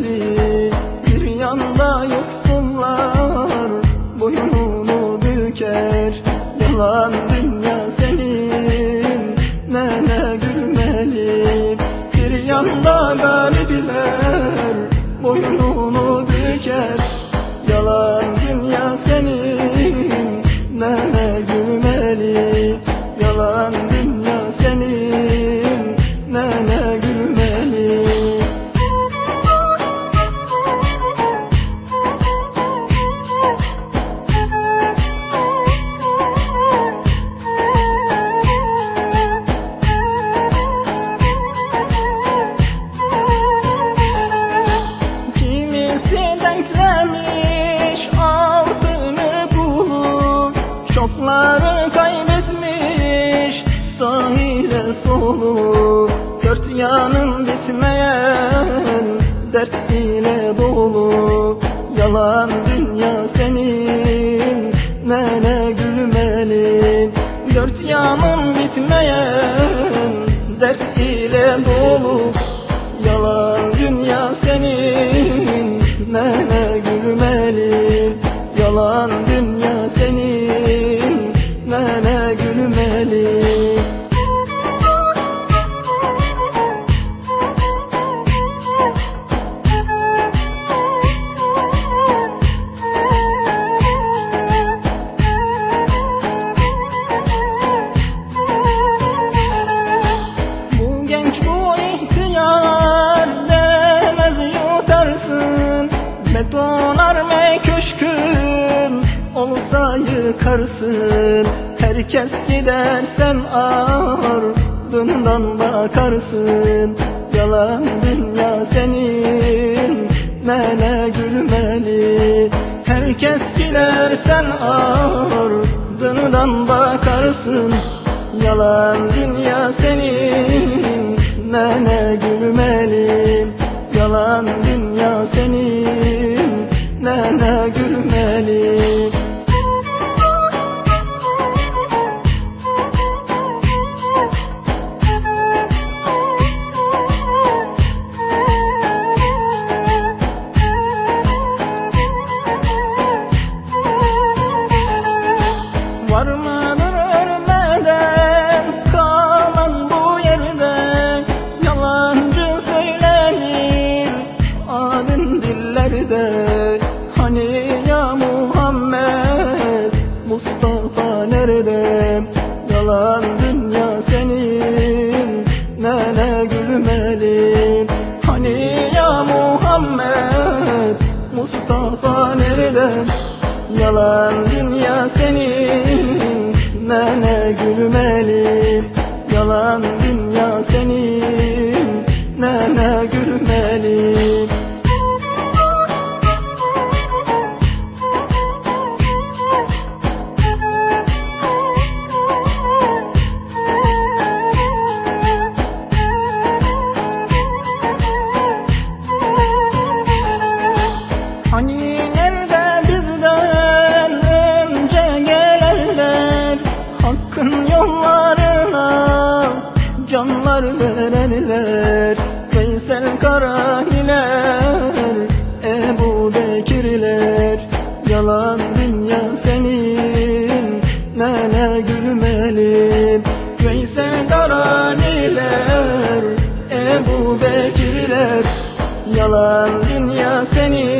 Hallelujah. Sahile solup Dört yanın bitmeyen dert ile dolu. Yalan dünya senin nene gülmeli Dört yanın bitmeyen dert ile dolu olsa yıkarsın Herkes gider sen ardından bakarsın. Yalan dünya senin nene gülmeli. Herkes gider sen ardından bakarsın. Yalan dünya senin nene dillerde Hani ya Muhammed? Mustafa nerede? Yalan dünya senin. Nene gülmeli Hani ya Muhammed? Mustafa nerede? Yalan dünya senin. Nene gülmeli Yalan dünya senin canlar verenler Veysel Karahiler, Ebu Bekirler. Yalan dünya senin nene gülmeli Veysel Karahiler, Ebu Bekirler. Yalan dünya senin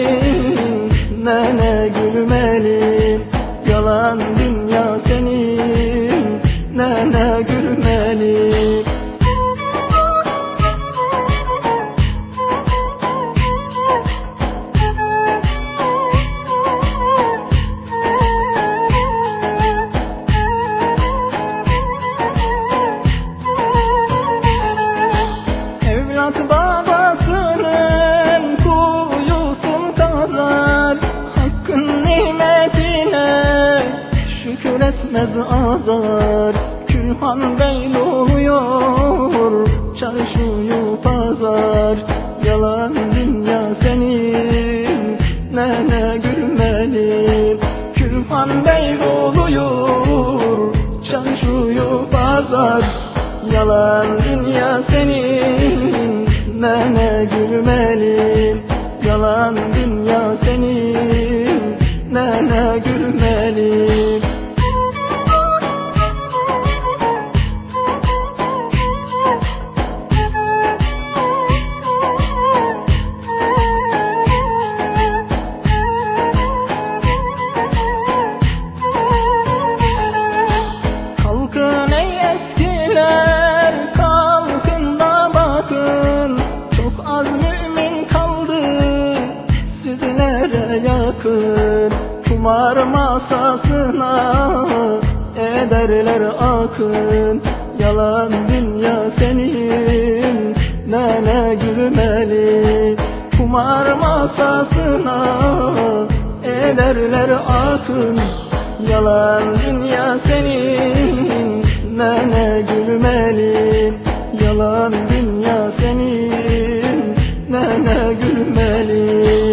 şükretmez azar. Külhan bey oluyor çarşıyı pazar. Yalan dünya senin nene gülmeli Külhan bey oluyor çarşıyı pazar. Yalan dünya senin masasına ederler akın. Yalan dünya senin nene gülmeli. Kumar masasına ederler akın. Yalan dünya senin nene gülmeli. Yalan dünya senin nene gülmeli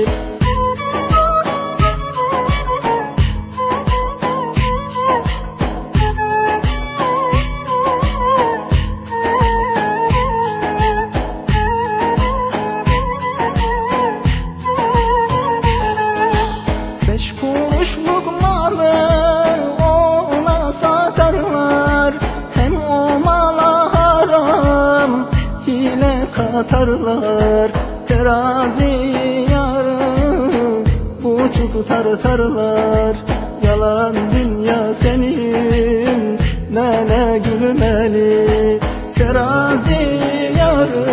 hile katarlar Terazi yarı buçuk tartarlar Yalan dünya senin. Nene gülmeli Terazi yarı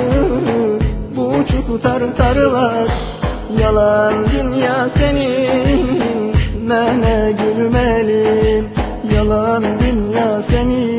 buçuk tartarlar Yalan dünya senin. Nene gülmeli Yalan dünya senin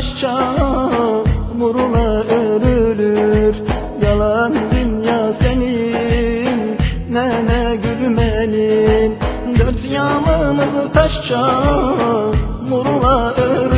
yanımız taş çamurla örülür. Yalan dünya senin nene gülmenin. Dört yanımız taş çamurla örülür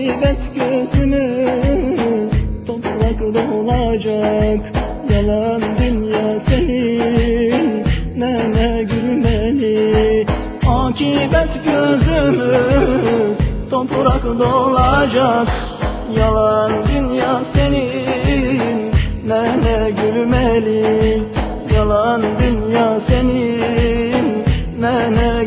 Akibet gözümüz toprak dolacak Yalan dünya senin nene gülmeli. Akibet gözümüz toprak dolacak Yalan dünya senin nene gülmeli. Yalan dünya senin gülmeli